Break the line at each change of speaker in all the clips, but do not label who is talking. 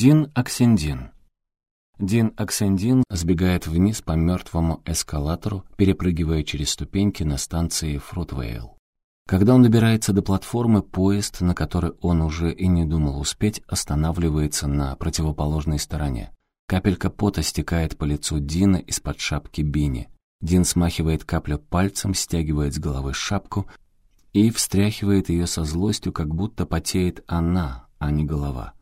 Дин Аксендин. Дин Аксендин сбегает вниз по мертвому эскалатору, перепрыгивая через ступеньки на станции Фрутвейл. Когда он добирается до платформы, поезд, на который он уже и не думал успеть, останавливается на противоположной стороне. Капелька пота стекает по лицу Дина из-под шапки Бини. Дин смахивает каплю пальцем, стягивает с головы шапку и встряхивает ее со злостью, как будто потеет она, а не голова.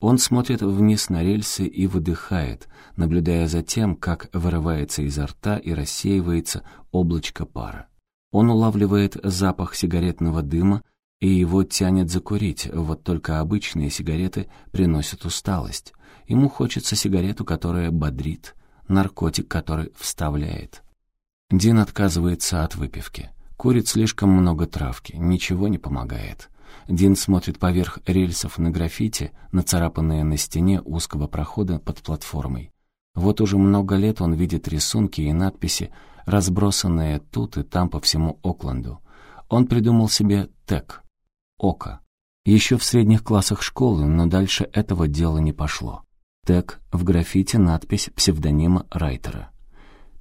Он смотрит вниз на рельсы и выдыхает, наблюдая за тем, как вырывается изо рта и рассеивается облачко пара. Он улавливает запах сигаретного дыма, и его тянет закурить, вот только обычные сигареты приносят усталость. Ему хочется сигарету, которая бодрит, наркотик, который вставляет. Дин отказывается от выпивки. Курит слишком много травки, ничего не помогает. Дин смотрит поверх рельсов на граффити, нацарапанные на стене узкого прохода под платформой. Вот уже много лет он видит рисунки и надписи, разбросанные тут и там по всему Окленду. Он придумал себе ТЭК — ОКО. Еще в средних классах школы, но дальше этого дела не пошло. ТЭК в граффити надпись псевдонима Райтера.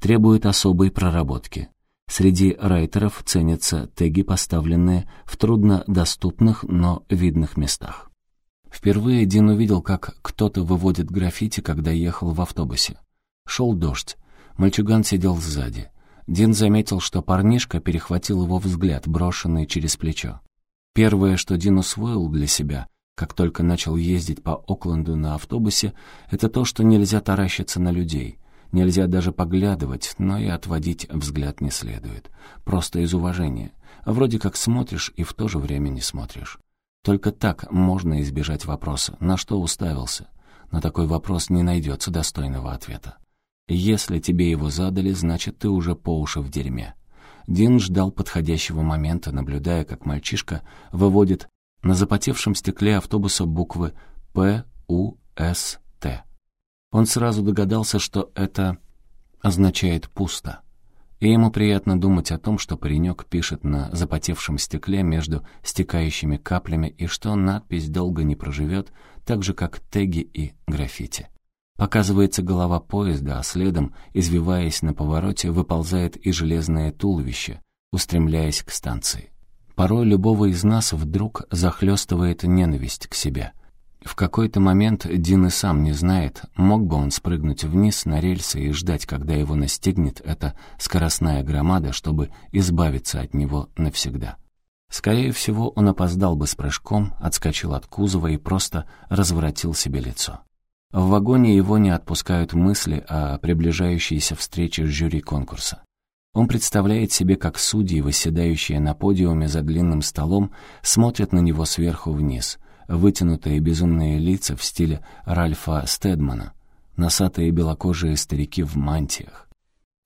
Требует особой проработки. Среди райтеров ценятся теги, поставленные в труднодоступных, но видных местах. Впервые Дин увидел, как кто-то выводит граффити, когда ехал в автобусе. Шел дождь. Мальчуган сидел сзади. Дин заметил, что парнишка перехватил его взгляд, брошенный через плечо. Первое, что Дин усвоил для себя, как только начал ездить по Окленду на автобусе, это то, что нельзя таращиться на людей — Нельзя даже поглядывать, но и отводить взгляд не следует. Просто из уважения. Вроде как смотришь и в то же время не смотришь. Только так можно избежать вопроса, на что уставился. На такой вопрос не найдется достойного ответа. Если тебе его задали, значит, ты уже по уши в дерьме. Дин ждал подходящего момента, наблюдая, как мальчишка выводит на запотевшем стекле автобуса буквы «П», «У», «С». Он сразу догадался, что это означает «пусто». И ему приятно думать о том, что паренек пишет на запотевшем стекле между стекающими каплями и что надпись долго не проживет, так же, как теги и граффити. Показывается голова поезда, а следом, извиваясь на повороте, выползает и железное туловище, устремляясь к станции. Порой любого из нас вдруг захлестывает ненависть к себе. В какой-то момент Дин и сам не знает, мог бы он спрыгнуть вниз на рельсы и ждать, когда его настигнет эта скоростная громада, чтобы избавиться от него навсегда. Скорее всего, он опоздал бы с прыжком, отскочил от кузова и просто разворотил себе лицо. В вагоне его не отпускают мысли о приближающейся встрече с жюри конкурса. Он представляет себе, как судьи, восседающие на подиуме за длинным столом, смотрят на него сверху вниз — вытянутые безумные лица в стиле Ральфа Стедмана, носатые белокожие старики в мантиях.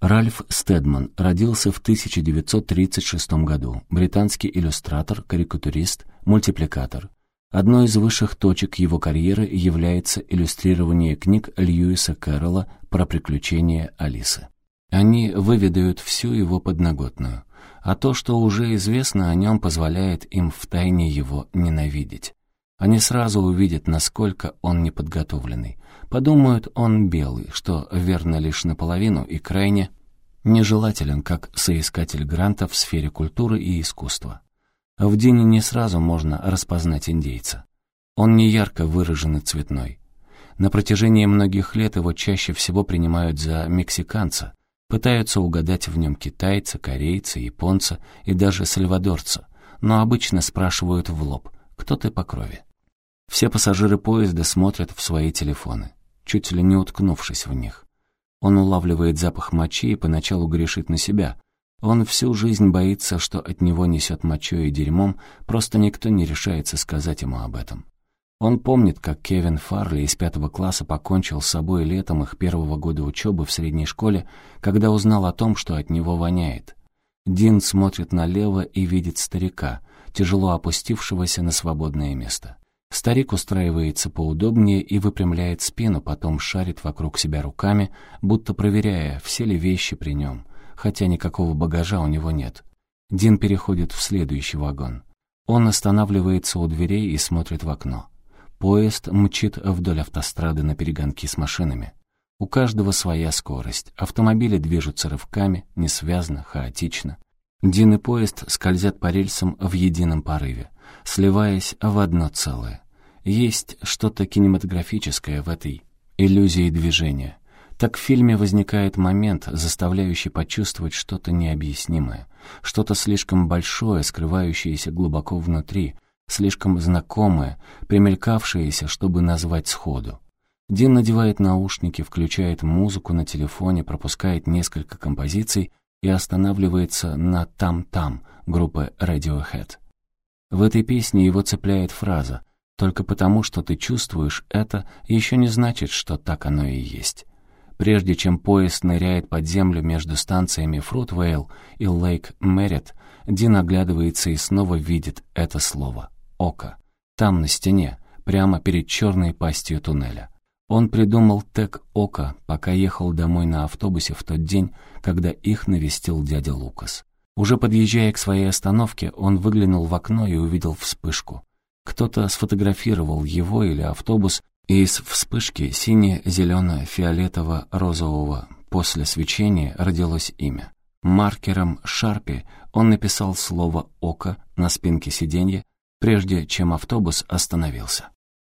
Ральф Стедман родился в 1936 году, британский иллюстратор, карикатурист, мультипликатор. Одной из высших точек его карьеры является иллюстрирование книг Льюиса Кэрролла про приключения Алисы. Они выведают всю его подноготную, а то, что уже известно о нем, позволяет им втайне его ненавидеть. Они сразу увидят, насколько он неподготовленный. Подумают, он белый, что верно лишь наполовину и крайне нежелателен как соискатель грантов в сфере культуры и искусства. В Дине не сразу можно распознать индейца. Он не ярко выраженный цветной. На протяжении многих лет его чаще всего принимают за мексиканца, пытаются угадать в нем китайца, корейца, японца и даже сальвадорца, но обычно спрашивают в лоб «Кто ты по крови?». Все пассажиры поезда смотрят в свои телефоны, чуть ли не уткнувшись в них. Он улавливает запах мочи и поначалу грешит на себя. Он всю жизнь боится, что от него несет мочой и дерьмом, просто никто не решается сказать ему об этом. Он помнит, как Кевин Фарли из пятого класса покончил с собой летом их первого года учебы в средней школе, когда узнал о том, что от него воняет. Дин смотрит налево и видит старика, тяжело опустившегося на свободное место. Старик устраивается поудобнее и выпрямляет спину, потом шарит вокруг себя руками, будто проверяя, все ли вещи при нем, хотя никакого багажа у него нет. Дин переходит в следующий вагон. Он останавливается у дверей и смотрит в окно. Поезд мчит вдоль автострады на перегонки с машинами. У каждого своя скорость. Автомобили движутся рывками, несвязно, хаотично. Дин и поезд скользят по рельсам в едином порыве, сливаясь в одно целое. Есть что-то кинематографическое в этой иллюзии движения. Так в фильме возникает момент, заставляющий почувствовать что-то необъяснимое, что-то слишком большое, скрывающееся глубоко внутри, слишком знакомое, примелькавшееся, чтобы назвать сходу. Дин надевает наушники, включает музыку на телефоне, пропускает несколько композиций и останавливается на «Там-там» группы Radiohead. В этой песне его цепляет фраза «Только потому, что ты чувствуешь это, еще не значит, что так оно и есть». Прежде чем поезд ныряет под землю между станциями Фрутвейл и Лейк Меррит, Дин оглядывается и снова видит это слово «Око». Там, на стене, прямо перед черной пастью туннеля. Он придумал тег «Око», пока ехал домой на автобусе в тот день, когда их навестил дядя Лукас. Уже подъезжая к своей остановке, он выглянул в окно и увидел вспышку. Кто-то сфотографировал его или автобус и из вспышки сине-зелено-фиолетово-розового после свечения родилось имя. Маркером Шарпи он написал слово «Око» на спинке сиденья, прежде чем автобус остановился.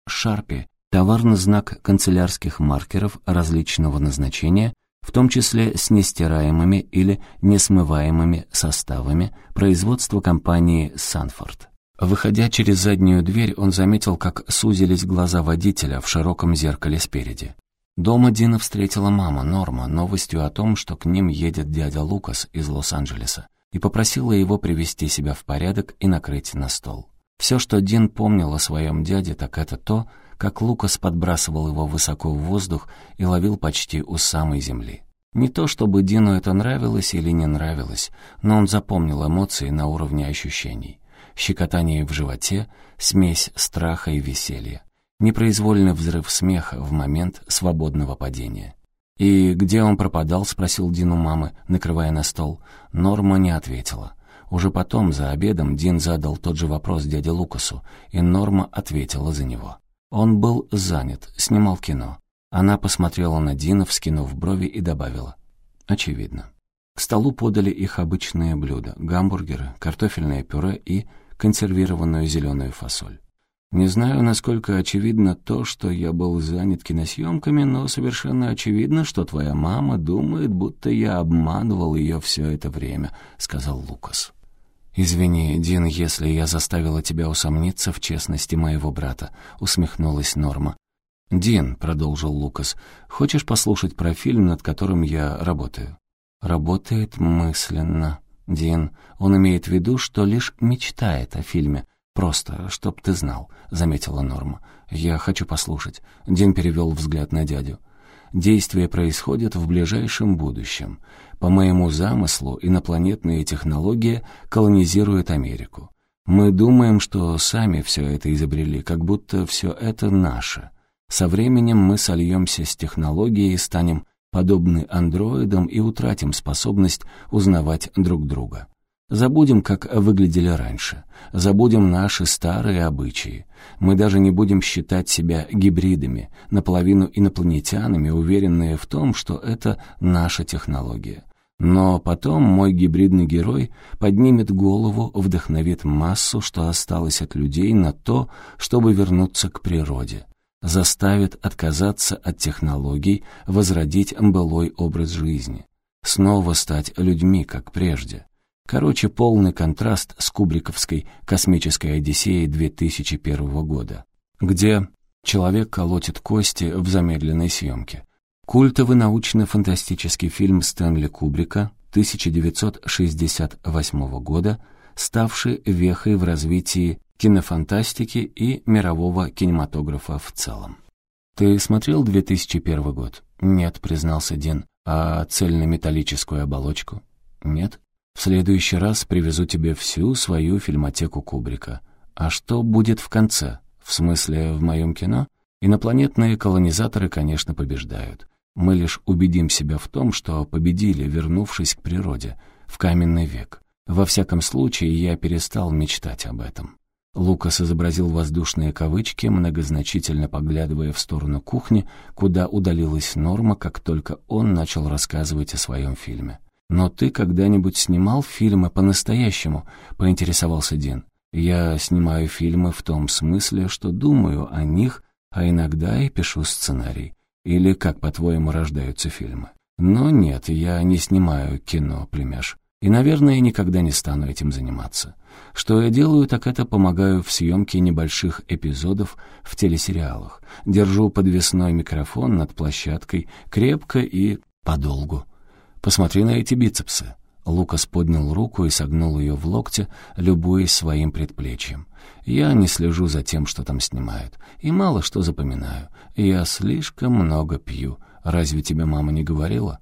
Шарпи — товарный знак канцелярских маркеров различного назначения, в том числе с нестираемыми или несмываемыми составами производства компании «Санфорд». Выходя через заднюю дверь, он заметил, как сузились глаза водителя в широком зеркале спереди. Дома Дина встретила мама, Норма, новостью о том, что к ним едет дядя Лукас из Лос-Анджелеса, и попросила его привести себя в порядок и накрыть на стол. Все, что Дин помнил о своем дяде, так это то, как Лукас подбрасывал его высоко в воздух и ловил почти у самой земли. Не то чтобы Дину это нравилось или не нравилось, но он запомнил эмоции на уровне ощущений щекотание в животе, смесь страха и веселья, непроизвольный взрыв смеха в момент свободного падения. «И где он пропадал?» — спросил Дин у мамы, накрывая на стол. Норма не ответила. Уже потом, за обедом, Дин задал тот же вопрос дяде Лукасу, и Норма ответила за него. Он был занят, снимал кино. Она посмотрела на Дина, вскинув брови, и добавила. «Очевидно». К столу подали их обычные блюда — гамбургеры, картофельное пюре и консервированную зеленую фасоль. Не знаю, насколько очевидно то, что я был занят киносъемками, но совершенно очевидно, что твоя мама думает, будто я обманывал ее все это время», — сказал Лукас. «Извини, Дин, если я заставила тебя усомниться в честности моего брата», — усмехнулась Норма. «Дин», — продолжил Лукас, — «хочешь послушать про фильм, над которым я работаю?» «Работает мысленно», Дин, он имеет в виду, что лишь мечтает о фильме. Просто, чтоб ты знал, заметила Норма. Я хочу послушать. Дин перевел взгляд на дядю. Действие происходит в ближайшем будущем. По моему замыслу, инопланетные технологии колонизируют Америку. Мы думаем, что сами все это изобрели, как будто все это наше. Со временем мы сольемся с технологией и станем подобны андроидам и утратим способность узнавать друг друга. Забудем, как выглядели раньше. Забудем наши старые обычаи. Мы даже не будем считать себя гибридами, наполовину инопланетянами, уверенные в том, что это наша технология. Но потом мой гибридный герой поднимет голову, вдохновит массу, что осталось от людей, на то, чтобы вернуться к природе заставит отказаться от технологий, возродить былой образ жизни, снова стать людьми, как прежде. Короче, полный контраст с кубриковской «Космической Одиссеей» 2001 года, где человек колотит кости в замедленной съемке. Культовый научно-фантастический фильм Стэнли Кубрика 1968 года, ставший вехой в развитии кинофантастики и мирового кинематографа в целом. «Ты смотрел 2001 год?» «Нет», — признался Дин. «А цельнометаллическую оболочку?» «Нет». «В следующий раз привезу тебе всю свою фильмотеку Кубрика. А что будет в конце? В смысле, в моем кино?» Инопланетные колонизаторы, конечно, побеждают. Мы лишь убедим себя в том, что победили, вернувшись к природе, в каменный век. Во всяком случае, я перестал мечтать об этом. Лукас изобразил воздушные кавычки, многозначительно поглядывая в сторону кухни, куда удалилась Норма, как только он начал рассказывать о своем фильме. «Но ты когда-нибудь снимал фильмы по-настоящему?» — поинтересовался Дин. «Я снимаю фильмы в том смысле, что думаю о них, а иногда и пишу сценарий. Или как, по-твоему, рождаются фильмы? Но нет, я не снимаю кино, племяш. И, наверное, никогда не стану этим заниматься. Что я делаю, так это помогаю в съемке небольших эпизодов в телесериалах. Держу подвесной микрофон над площадкой крепко и подолгу. Посмотри на эти бицепсы. Лукас поднял руку и согнул ее в локте, любуясь своим предплечьем. Я не слежу за тем, что там снимают, и мало что запоминаю. Я слишком много пью. Разве тебе мама не говорила?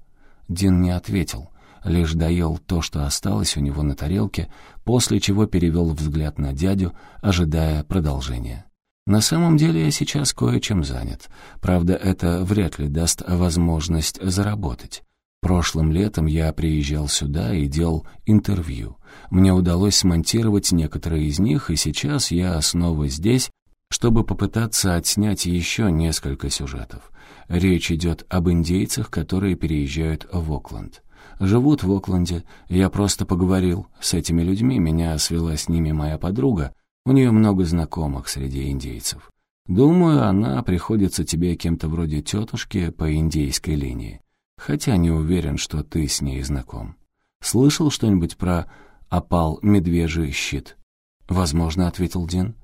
Дин не ответил лишь доел то, что осталось у него на тарелке, после чего перевел взгляд на дядю, ожидая продолжения. «На самом деле я сейчас кое-чем занят. Правда, это вряд ли даст возможность заработать. Прошлым летом я приезжал сюда и делал интервью. Мне удалось смонтировать некоторые из них, и сейчас я снова здесь, чтобы попытаться отснять еще несколько сюжетов. Речь идет об индейцах, которые переезжают в Окленд живут в Окленде. Я просто поговорил с этими людьми, меня свела с ними моя подруга. У нее много знакомых среди индейцев. Думаю, она приходится тебе кем-то вроде тетушки по индейской линии. Хотя не уверен, что ты с ней знаком. Слышал что-нибудь про опал медвежий щит? Возможно, ответил Дин.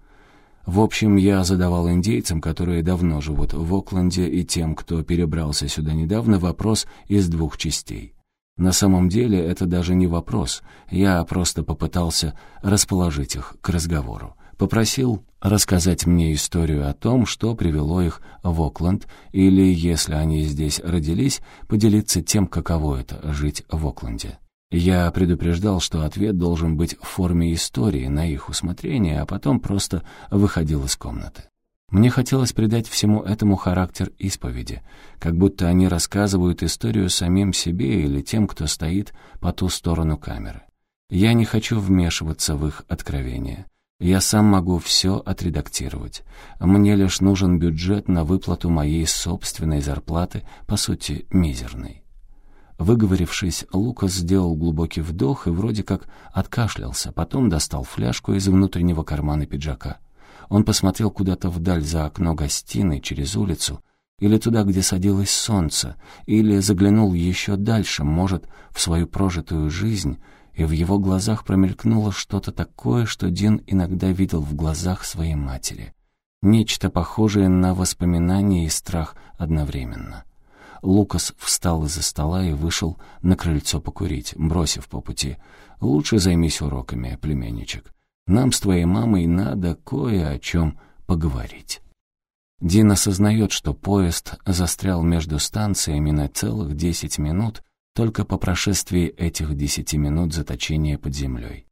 В общем, я задавал индейцам, которые давно живут в Окленде, и тем, кто перебрался сюда недавно, вопрос из двух частей. На самом деле это даже не вопрос. Я просто попытался расположить их к разговору. Попросил рассказать мне историю о том, что привело их в Окленд, или, если они здесь родились, поделиться тем, каково это — жить в Окленде. Я предупреждал, что ответ должен быть в форме истории на их усмотрение, а потом просто выходил из комнаты. Мне хотелось придать всему этому характер исповеди, как будто они рассказывают историю самим себе или тем, кто стоит по ту сторону камеры. Я не хочу вмешиваться в их откровения. Я сам могу все отредактировать. Мне лишь нужен бюджет на выплату моей собственной зарплаты, по сути, мизерной. Выговорившись, Лукас сделал глубокий вдох и вроде как откашлялся, потом достал фляжку из внутреннего кармана пиджака. Он посмотрел куда-то вдаль за окно гостиной, через улицу, или туда, где садилось солнце, или заглянул еще дальше, может, в свою прожитую жизнь, и в его глазах промелькнуло что-то такое, что Дин иногда видел в глазах своей матери. Нечто похожее на воспоминание и страх одновременно. Лукас встал из-за стола и вышел на крыльцо покурить, бросив по пути. «Лучше займись уроками, племянничек. Нам с твоей мамой надо кое о чем поговорить». Дин осознает, что поезд застрял между станциями на целых десять минут только по прошествии этих десяти минут заточения под землей.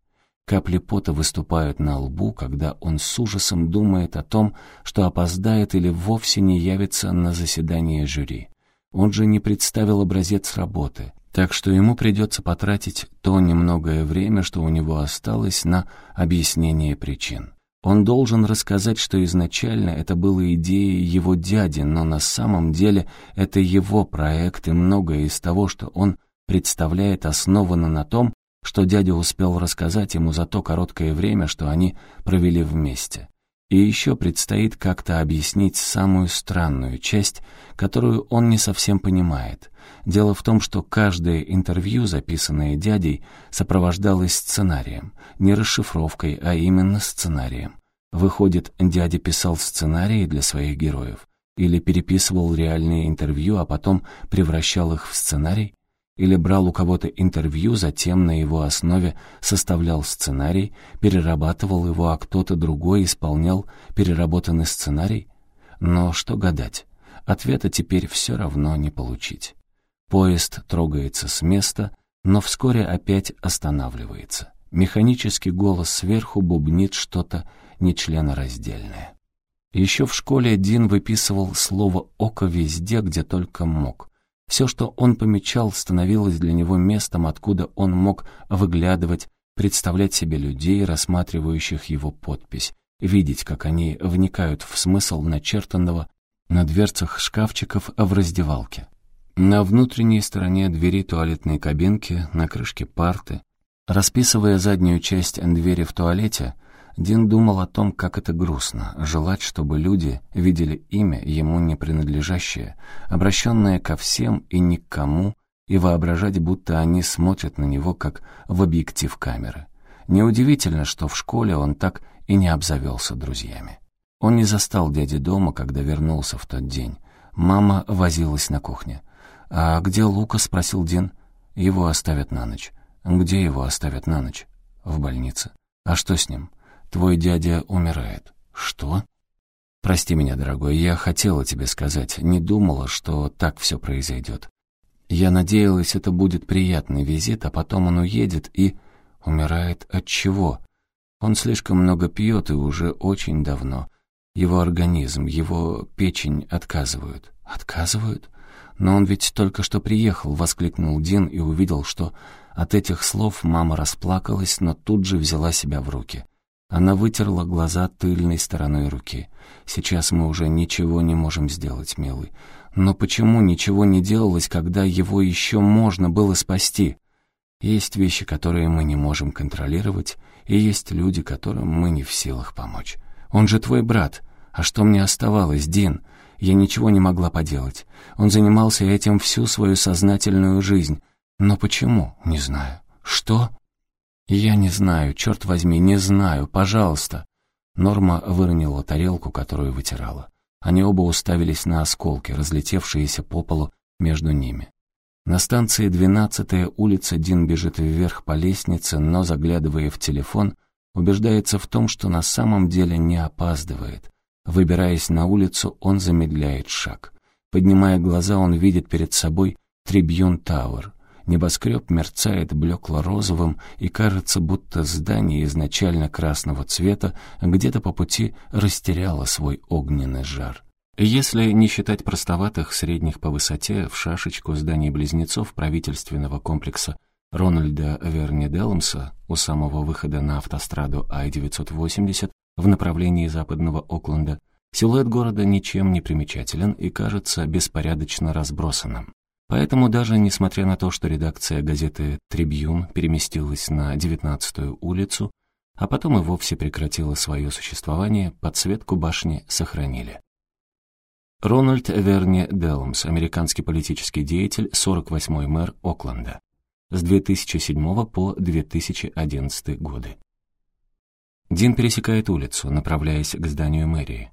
Капли пота выступают на лбу, когда он с ужасом думает о том, что опоздает или вовсе не явится на заседание жюри. Он же не представил образец работы, так что ему придется потратить то немногое время, что у него осталось на объяснение причин. Он должен рассказать, что изначально это было идеей его дяди, но на самом деле это его проект, и многое из того, что он представляет, основано на том, что дядя успел рассказать ему за то короткое время, что они провели вместе. И еще предстоит как-то объяснить самую странную часть, которую он не совсем понимает. Дело в том, что каждое интервью, записанное дядей, сопровождалось сценарием, не расшифровкой, а именно сценарием. Выходит, дядя писал сценарии для своих героев или переписывал реальные интервью, а потом превращал их в сценарий? Или брал у кого-то интервью, затем на его основе составлял сценарий, перерабатывал его, а кто-то другой исполнял переработанный сценарий? Но что гадать? Ответа теперь все равно не получить. Поезд трогается с места, но вскоре опять останавливается. Механический голос сверху бубнит что-то нечленораздельное. Еще в школе Дин выписывал слово «око» везде, где только мог. Все, что он помечал, становилось для него местом, откуда он мог выглядывать, представлять себе людей, рассматривающих его подпись, видеть, как они вникают в смысл начертанного на дверцах шкафчиков в раздевалке. На внутренней стороне двери туалетной кабинки, на крышке парты. Расписывая заднюю часть двери в туалете, Дин думал о том, как это грустно, желать, чтобы люди видели имя, ему не принадлежащее, обращенное ко всем и никому, и воображать, будто они смотрят на него, как в объектив камеры. Неудивительно, что в школе он так и не обзавелся друзьями. Он не застал дяди дома, когда вернулся в тот день. Мама возилась на кухне. «А где Лука?» — спросил Дин. «Его оставят на ночь». «Где его оставят на ночь?» «В больнице». «А что с ним?» «Твой дядя умирает». «Что?» «Прости меня, дорогой, я хотела тебе сказать, не думала, что так все произойдет. Я надеялась, это будет приятный визит, а потом он уедет и... Умирает от чего? Он слишком много пьет и уже очень давно. Его организм, его печень отказывают. Отказывают? «Но он ведь только что приехал», — воскликнул Дин и увидел, что от этих слов мама расплакалась, но тут же взяла себя в руки. Она вытерла глаза тыльной стороной руки. «Сейчас мы уже ничего не можем сделать, милый. Но почему ничего не делалось, когда его еще можно было спасти? Есть вещи, которые мы не можем контролировать, и есть люди, которым мы не в силах помочь. Он же твой брат. А что мне оставалось, Дин?» Я ничего не могла поделать. Он занимался этим всю свою сознательную жизнь. Но почему? Не знаю. Что? Я не знаю, черт возьми, не знаю, пожалуйста. Норма выронила тарелку, которую вытирала. Они оба уставились на осколки, разлетевшиеся по полу между ними. На станции двенадцатая улица Дин бежит вверх по лестнице, но, заглядывая в телефон, убеждается в том, что на самом деле не опаздывает. Выбираясь на улицу, он замедляет шаг. Поднимая глаза, он видит перед собой Трибьюн Тауэр. Небоскреб мерцает блекло-розовым, и кажется, будто здание изначально красного цвета где-то по пути растеряло свой огненный жар. Если не считать простоватых средних по высоте в шашечку зданий-близнецов правительственного комплекса Рональда Верни Делмса у самого выхода на автостраду Ай-980, в направлении западного Окленда, силуэт города ничем не примечателен и кажется беспорядочно разбросанным. Поэтому даже несмотря на то, что редакция газеты «Трибьюн» переместилась на 19-ю улицу, а потом и вовсе прекратила свое существование, подсветку башни сохранили. Рональд Верни Делмс, американский политический деятель, 48-й мэр Окленда. С 2007 по 2011 годы. Дин пересекает улицу, направляясь к зданию мэрии.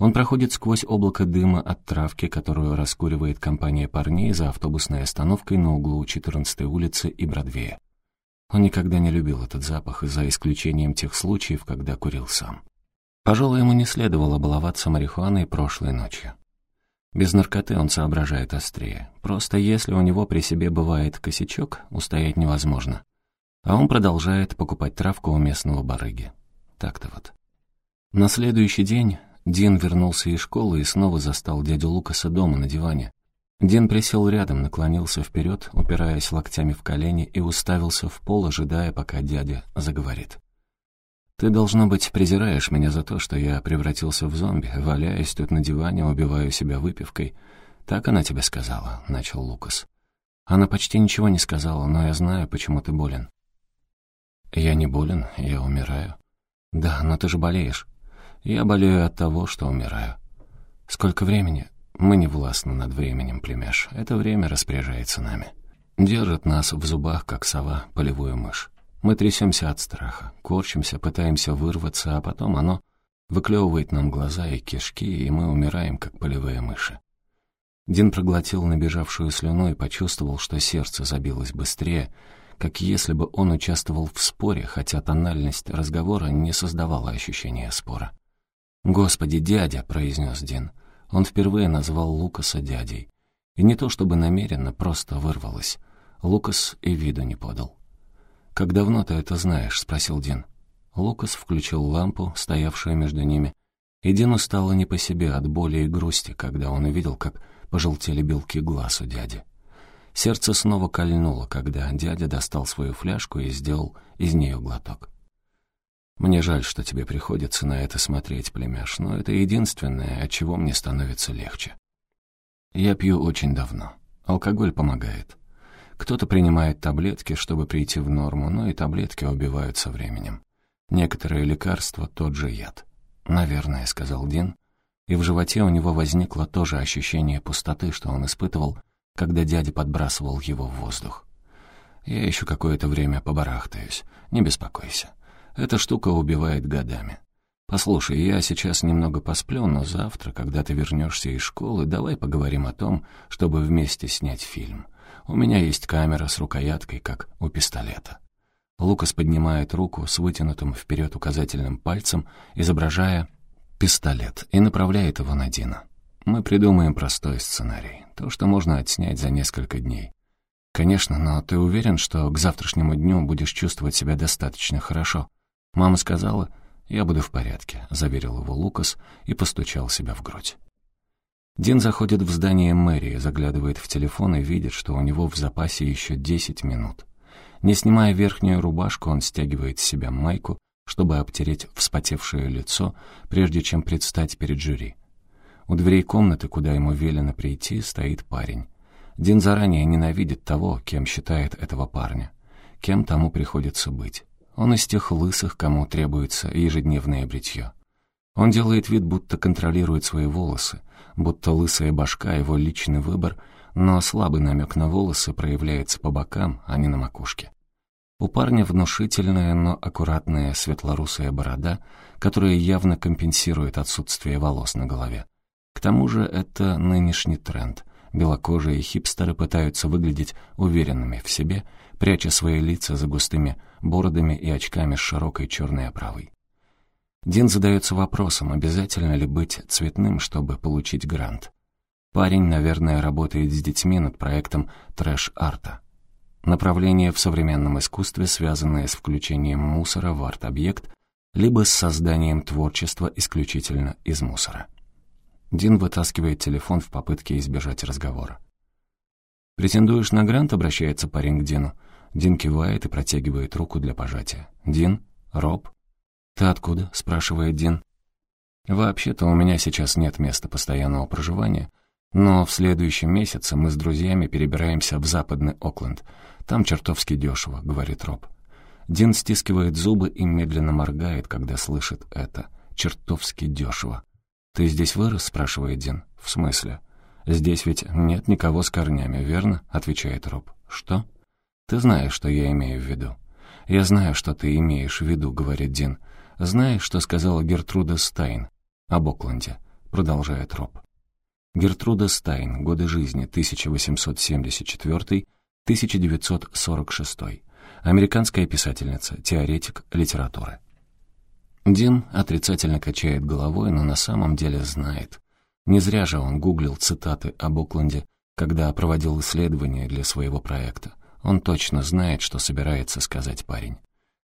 Он проходит сквозь облако дыма от травки, которую раскуривает компания парней за автобусной остановкой на углу 14-й улицы и Бродвея. Он никогда не любил этот запах, за исключением тех случаев, когда курил сам. Пожалуй, ему не следовало баловаться марихуаной прошлой ночью. Без наркоты он соображает острее. Просто если у него при себе бывает косячок, устоять невозможно. А он продолжает покупать травку у местного барыги. Так-то вот. На следующий день Дин вернулся из школы и снова застал дядю Лукаса дома на диване. Дин присел рядом, наклонился вперед, упираясь локтями в колени и уставился в пол, ожидая, пока дядя заговорит. «Ты, должно быть, презираешь меня за то, что я превратился в зомби, валяюсь тут на диване, убиваю себя выпивкой. Так она тебе сказала», — начал Лукас. «Она почти ничего не сказала, но я знаю, почему ты болен». «Я не болен, я умираю». «Да, но ты же болеешь». «Я болею от того, что умираю». «Сколько времени?» «Мы не властны над временем, племяш. Это время распоряжается нами. Держит нас в зубах, как сова, полевую мышь. Мы трясемся от страха, корчимся, пытаемся вырваться, а потом оно выклевывает нам глаза и кишки, и мы умираем, как полевые мыши». Дин проглотил набежавшую слюну и почувствовал, что сердце забилось быстрее, как если бы он участвовал в споре, хотя тональность разговора не создавала ощущения спора. «Господи, дядя!» — произнес Дин. Он впервые назвал Лукаса дядей. И не то чтобы намеренно, просто вырвалось. Лукас и виду не подал. «Как давно ты это знаешь?» — спросил Дин. Лукас включил лампу, стоявшую между ними, и Дину стало не по себе от боли и грусти, когда он увидел, как пожелтели белки глаз у дяди. Сердце снова кольнуло, когда дядя достал свою фляжку и сделал из нее глоток. Мне жаль, что тебе приходится на это смотреть, племяш, но это единственное, от чего мне становится легче. Я пью очень давно. Алкоголь помогает. Кто-то принимает таблетки, чтобы прийти в норму, но и таблетки убивают со временем. Некоторые лекарства — тот же яд. «Наверное», — сказал Дин, и в животе у него возникло то же ощущение пустоты, что он испытывал, когда дядя подбрасывал его в воздух. «Я еще какое-то время побарахтаюсь, не беспокойся. Эта штука убивает годами. Послушай, я сейчас немного посплю, но завтра, когда ты вернешься из школы, давай поговорим о том, чтобы вместе снять фильм. У меня есть камера с рукояткой, как у пистолета». Лукас поднимает руку с вытянутым вперед указательным пальцем, изображая пистолет, и направляет его на Дина. «Мы придумаем простой сценарий, то, что можно отснять за несколько дней. Конечно, но ты уверен, что к завтрашнему дню будешь чувствовать себя достаточно хорошо? Мама сказала, я буду в порядке», — заверил его Лукас и постучал себя в грудь. Дин заходит в здание мэрии, заглядывает в телефон и видит, что у него в запасе еще десять минут. Не снимая верхнюю рубашку, он стягивает с себя майку, чтобы обтереть вспотевшее лицо, прежде чем предстать перед жюри. У дверей комнаты, куда ему велено прийти, стоит парень. Дин заранее ненавидит того, кем считает этого парня. Кем тому приходится быть. Он из тех лысых, кому требуется ежедневное бритье. Он делает вид, будто контролирует свои волосы, будто лысая башка — его личный выбор, но слабый намек на волосы проявляется по бокам, а не на макушке. У парня внушительная, но аккуратная светлорусая борода, которая явно компенсирует отсутствие волос на голове. К тому же это нынешний тренд. Белокожие хипстеры пытаются выглядеть уверенными в себе, пряча свои лица за густыми бородами и очками с широкой черной оправой. Дин задается вопросом, обязательно ли быть цветным, чтобы получить грант. Парень, наверное, работает с детьми над проектом трэш-арта. Направление в современном искусстве, связанное с включением мусора в арт-объект, либо с созданием творчества исключительно из мусора. Дин вытаскивает телефон в попытке избежать разговора. «Претендуешь на грант?» — обращается парень к Дину. Дин кивает и протягивает руку для пожатия. «Дин? Роб?» «Ты откуда?» — спрашивает Дин. «Вообще-то у меня сейчас нет места постоянного проживания, но в следующем месяце мы с друзьями перебираемся в западный Окленд. Там чертовски дешево», — говорит Роб. Дин стискивает зубы и медленно моргает, когда слышит это. «Чертовски дешево». «Ты здесь вырос?» — спрашивает Дин. «В смысле?» «Здесь ведь нет никого с корнями, верно?» — отвечает Роб. «Что?» «Ты знаешь, что я имею в виду». «Я знаю, что ты имеешь в виду», — говорит Дин. «Знаешь, что сказала Гертруда Стайн об Окленде?» — продолжает Роб. Гертруда Стайн. Годы жизни 1874-1946. Американская писательница, теоретик литературы. Дин отрицательно качает головой, но на самом деле знает. Не зря же он гуглил цитаты об Окленде, когда проводил исследования для своего проекта. Он точно знает, что собирается сказать парень.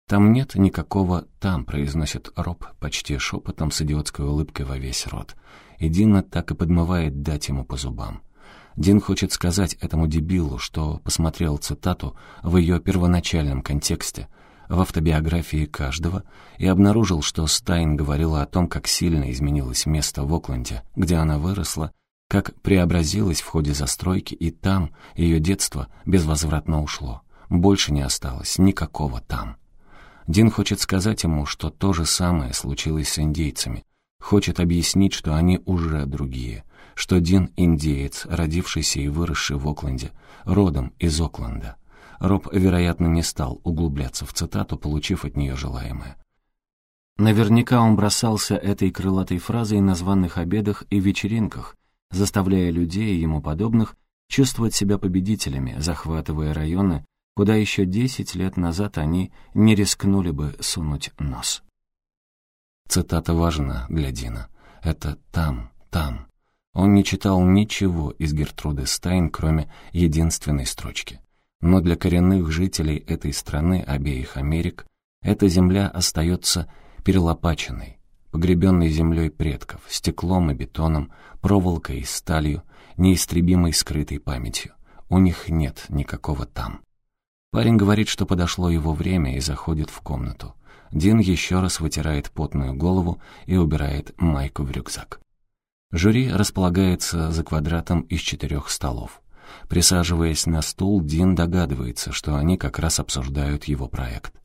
«Там нет никакого «там», — произносит Роб почти шепотом с идиотской улыбкой во весь рот. И Дина так и подмывает дать ему по зубам. Дин хочет сказать этому дебилу, что посмотрел цитату в ее первоначальном контексте, в автобиографии каждого, и обнаружил, что Стайн говорила о том, как сильно изменилось место в Окленде, где она выросла, как преобразилась в ходе застройки, и там ее детство безвозвратно ушло. Больше не осталось никакого там. Дин хочет сказать ему, что то же самое случилось с индейцами. Хочет объяснить, что они уже другие. Что Дин — индеец, родившийся и выросший в Окленде, родом из Окленда. Роб, вероятно, не стал углубляться в цитату, получив от нее желаемое. Наверняка он бросался этой крылатой фразой на званых обедах и вечеринках, заставляя людей и ему подобных чувствовать себя победителями, захватывая районы, куда еще десять лет назад они не рискнули бы сунуть нос. Цитата важна для Дина. Это «там, там». Он не читал ничего из Гертруды Стайн, кроме единственной строчки. Но для коренных жителей этой страны, обеих Америк, эта земля остается перелопаченной, погребенной землей предков, стеклом и бетоном, проволокой и сталью, неистребимой скрытой памятью. У них нет никакого «там». Парень говорит, что подошло его время и заходит в комнату. Дин еще раз вытирает потную голову и убирает майку в рюкзак. Жюри располагается за квадратом из четырех столов. Присаживаясь на стул, Дин догадывается, что они как раз обсуждают его проект.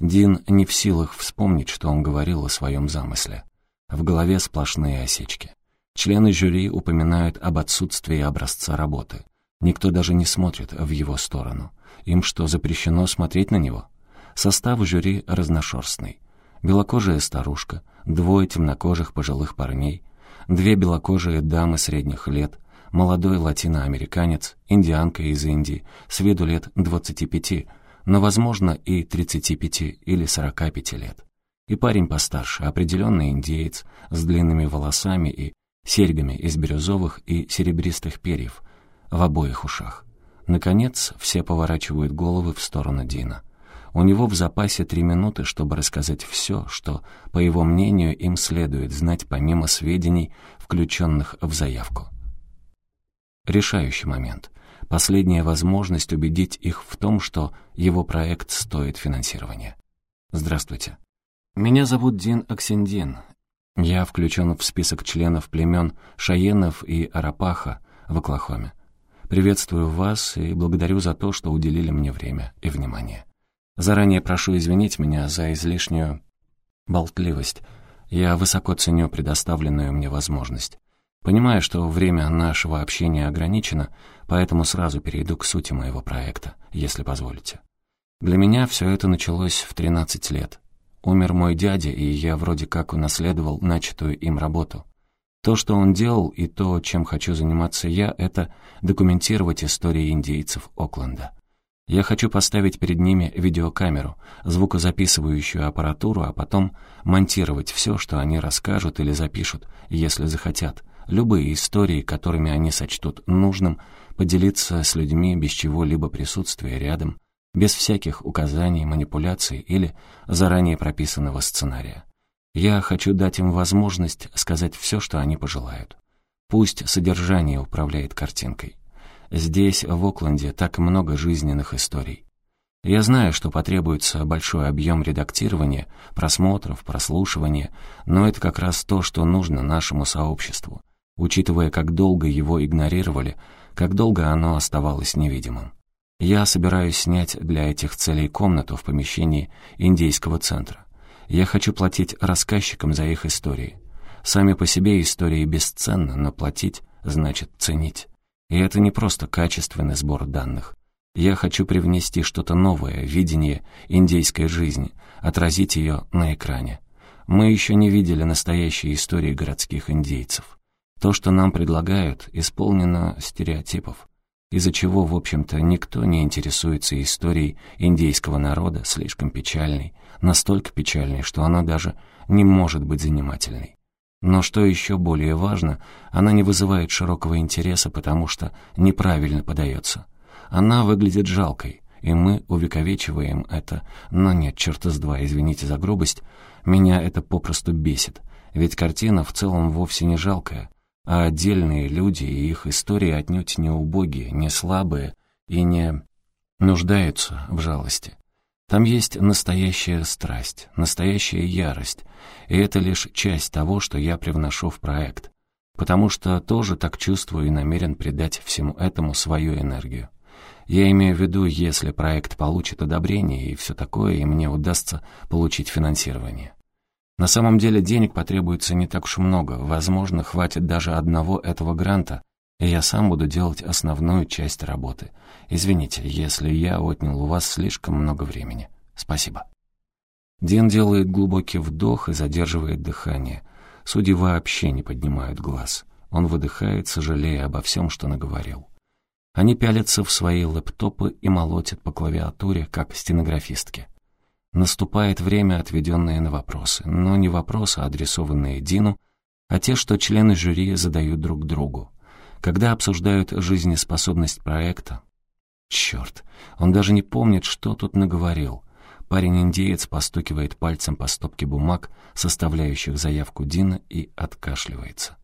Дин не в силах вспомнить, что он говорил о своем замысле. В голове сплошные осечки. Члены жюри упоминают об отсутствии образца работы. Никто даже не смотрит в его сторону. Им что, запрещено смотреть на него? Состав жюри разношерстный. Белокожая старушка, двое темнокожих пожилых парней — две белокожие дамы средних лет, молодой латиноамериканец, индианка из Индии, с виду лет 25, но, возможно, и 35 или 45 лет. И парень постарше, определенный индеец, с длинными волосами и серьгами из бирюзовых и серебристых перьев в обоих ушах. Наконец, все поворачивают головы в сторону Дина. У него в запасе три минуты, чтобы рассказать все, что, по его мнению, им следует знать помимо сведений, включенных в заявку. Решающий момент. Последняя возможность убедить их в том, что его проект стоит финансирования. Здравствуйте. Меня зовут Дин Оксендин. Я включен в список членов племен Шаенов и Арапаха в Оклахоме. Приветствую вас и благодарю за то, что уделили мне время и внимание. Заранее прошу извинить меня за излишнюю болтливость. Я высоко ценю предоставленную мне возможность. Понимаю, что время нашего общения ограничено, поэтому сразу перейду к сути моего проекта, если позволите. Для меня все это началось в 13 лет. Умер мой дядя, и я вроде как унаследовал начатую им работу. То, что он делал, и то, чем хочу заниматься я, это документировать истории индейцев Окленда. Я хочу поставить перед ними видеокамеру, звукозаписывающую аппаратуру, а потом монтировать все, что они расскажут или запишут, если захотят. Любые истории, которыми они сочтут нужным, поделиться с людьми без чего-либо присутствия рядом, без всяких указаний, манипуляций или заранее прописанного сценария. Я хочу дать им возможность сказать все, что они пожелают. Пусть содержание управляет картинкой. Здесь, в Окленде, так много жизненных историй. Я знаю, что потребуется большой объем редактирования, просмотров, прослушивания, но это как раз то, что нужно нашему сообществу, учитывая, как долго его игнорировали, как долго оно оставалось невидимым. Я собираюсь снять для этих целей комнату в помещении индейского центра. Я хочу платить рассказчикам за их истории. Сами по себе истории бесценны, но платить значит ценить. И это не просто качественный сбор данных. Я хочу привнести что-то новое, видение индейской жизни, отразить ее на экране. Мы еще не видели настоящей истории городских индейцев. То, что нам предлагают, исполнено стереотипов, из-за чего, в общем-то, никто не интересуется историей индейского народа, слишком печальной, настолько печальной, что она даже не может быть занимательной. Но что еще более важно, она не вызывает широкого интереса, потому что неправильно подается. Она выглядит жалкой, и мы увековечиваем это, но нет, черта с два, извините за грубость, меня это попросту бесит, ведь картина в целом вовсе не жалкая, а отдельные люди и их истории отнюдь не убогие, не слабые и не нуждаются в жалости. Там есть настоящая страсть, настоящая ярость, и это лишь часть того, что я привношу в проект, потому что тоже так чувствую и намерен придать всему этому свою энергию. Я имею в виду, если проект получит одобрение и все такое, и мне удастся получить финансирование. На самом деле денег потребуется не так уж много, возможно, хватит даже одного этого гранта, и я сам буду делать основную часть работы. Извините, если я отнял у вас слишком много времени. Спасибо». Дин делает глубокий вдох и задерживает дыхание. Судьи вообще не поднимают глаз. Он выдыхает, сожалея обо всем, что наговорил. Они пялятся в свои лэптопы и молотят по клавиатуре, как стенографистки. Наступает время, отведенное на вопросы, но не вопросы, адресованные Дину, а те, что члены жюри задают друг другу. Когда обсуждают жизнеспособность проекта, черт, он даже не помнит, что тут наговорил. Парень-индеец постукивает пальцем по стопке бумаг, составляющих заявку Дина, и откашливается.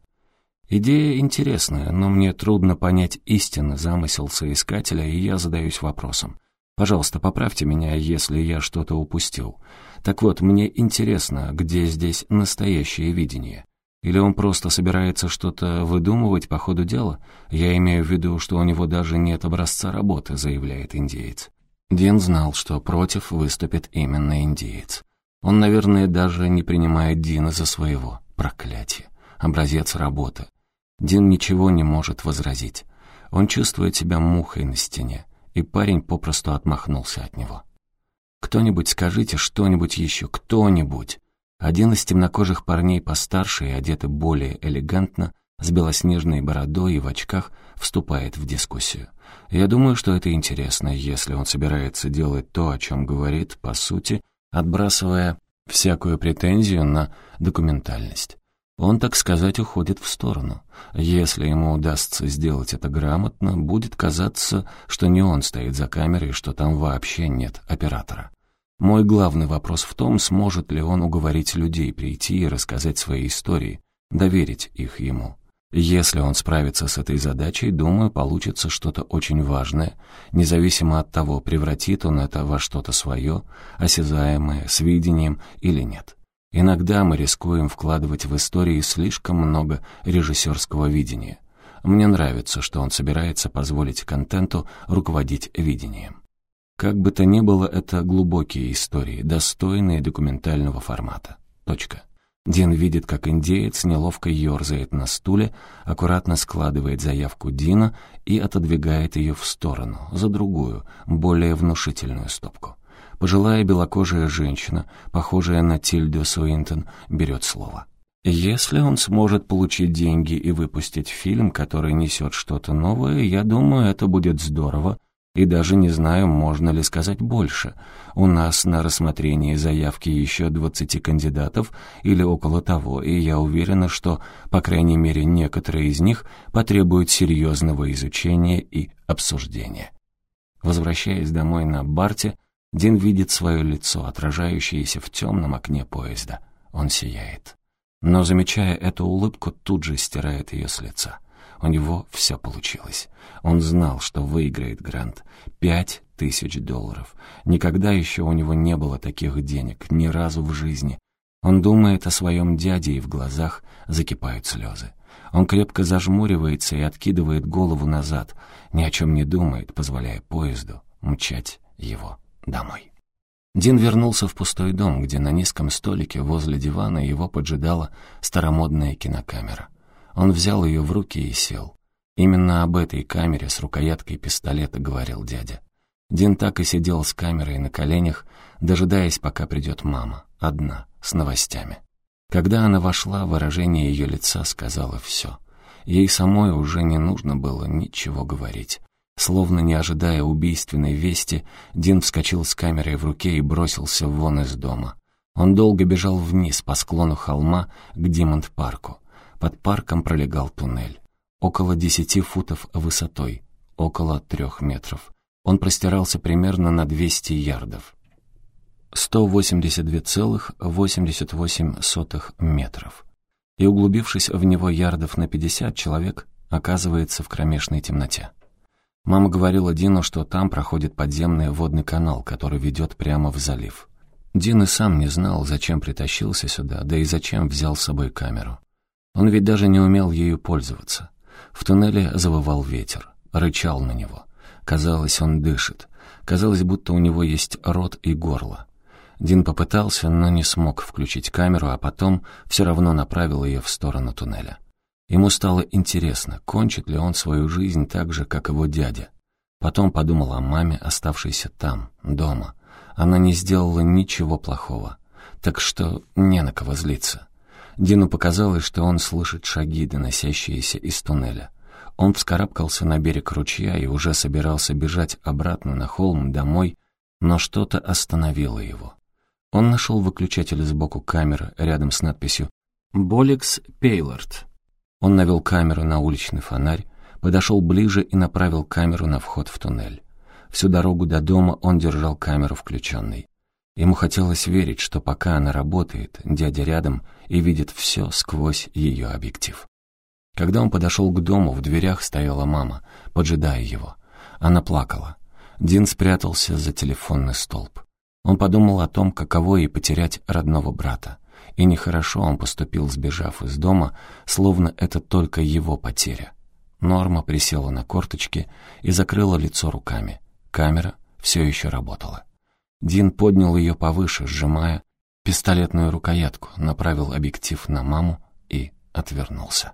Идея интересная, но мне трудно понять истинный замысел соискателя, и я задаюсь вопросом. Пожалуйста, поправьте меня, если я что-то упустил. Так вот, мне интересно, где здесь настоящее видение? Или он просто собирается что-то выдумывать по ходу дела? Я имею в виду, что у него даже нет образца работы, заявляет индеец. Дин знал, что против выступит именно индеец. Он, наверное, даже не принимает Дина за своего. Проклятие. Образец работы. Дин ничего не может возразить. Он чувствует себя мухой на стене, и парень попросту отмахнулся от него. «Кто-нибудь скажите что-нибудь еще, кто-нибудь!» Один из темнокожих парней постарше и одетый более элегантно, с белоснежной бородой и в очках, вступает в дискуссию. Я думаю, что это интересно, если он собирается делать то, о чем говорит, по сути, отбрасывая всякую претензию на документальность. Он, так сказать, уходит в сторону. Если ему удастся сделать это грамотно, будет казаться, что не он стоит за камерой, что там вообще нет оператора. Мой главный вопрос в том, сможет ли он уговорить людей прийти и рассказать свои истории, доверить их ему. Если он справится с этой задачей, думаю, получится что-то очень важное, независимо от того, превратит он это во что-то свое, осязаемое, с видением или нет. Иногда мы рискуем вкладывать в истории слишком много режиссерского видения. Мне нравится, что он собирается позволить контенту руководить видением. Как бы то ни было, это глубокие истории, достойные документального формата. Точка. Дин видит, как индеец неловко ерзает на стуле, аккуратно складывает заявку Дина и отодвигает ее в сторону, за другую, более внушительную стопку. Пожилая белокожая женщина, похожая на Тильду Суинтон, берет слово. Если он сможет получить деньги и выпустить фильм, который несет что-то новое, я думаю, это будет здорово, и даже не знаю, можно ли сказать больше. У нас на рассмотрении заявки еще 20 кандидатов или около того, и я уверена, что, по крайней мере, некоторые из них потребуют серьезного изучения и обсуждения. Возвращаясь домой на Барте, Дин видит свое лицо, отражающееся в темном окне поезда. Он сияет. Но, замечая эту улыбку, тут же стирает ее с лица. У него все получилось. Он знал, что выиграет грант. Пять тысяч долларов. Никогда еще у него не было таких денег, ни разу в жизни. Он думает о своем дяде, и в глазах закипают слезы. Он крепко зажмуривается и откидывает голову назад, ни о чем не думает, позволяя поезду мчать его домой. Дин вернулся в пустой дом, где на низком столике возле дивана его поджидала старомодная кинокамера. Он взял ее в руки и сел. Именно об этой камере с рукояткой пистолета говорил дядя. Дин так и сидел с камерой на коленях, дожидаясь, пока придет мама, одна, с новостями. Когда она вошла, выражение ее лица сказала все. Ей самой уже не нужно было ничего говорить. Словно не ожидая убийственной вести, Дин вскочил с камерой в руке и бросился вон из дома. Он долго бежал вниз по склону холма к Димонд-парку. Под парком пролегал туннель. Около десяти футов высотой, около трех метров. Он простирался примерно на 200 ярдов. 182,88 метров. И углубившись в него ярдов на 50, человек оказывается в кромешной темноте. Мама говорила Дину, что там проходит подземный водный канал, который ведет прямо в залив. Дин и сам не знал, зачем притащился сюда, да и зачем взял с собой камеру. Он ведь даже не умел ею пользоваться. В туннеле завывал ветер, рычал на него. Казалось, он дышит. Казалось, будто у него есть рот и горло. Дин попытался, но не смог включить камеру, а потом все равно направил ее в сторону туннеля. Ему стало интересно, кончит ли он свою жизнь так же, как его дядя. Потом подумал о маме, оставшейся там, дома. Она не сделала ничего плохого, так что не на кого злиться. Дину показалось, что он слышит шаги, доносящиеся из туннеля. Он вскарабкался на берег ручья и уже собирался бежать обратно на холм домой, но что-то остановило его. Он нашел выключатель сбоку камеры рядом с надписью «Боликс Пейлорд». Он навел камеру на уличный фонарь, подошел ближе и направил камеру на вход в туннель. Всю дорогу до дома он держал камеру включенной. Ему хотелось верить, что пока она работает, дядя рядом и видит все сквозь ее объектив. Когда он подошел к дому, в дверях стояла мама, поджидая его. Она плакала. Дин спрятался за телефонный столб. Он подумал о том, каково ей потерять родного брата. И нехорошо он поступил, сбежав из дома, словно это только его потеря. Норма присела на корточки и закрыла лицо руками. Камера все еще работала. Дин поднял ее повыше, сжимая пистолетную рукоятку, направил объектив на маму и отвернулся.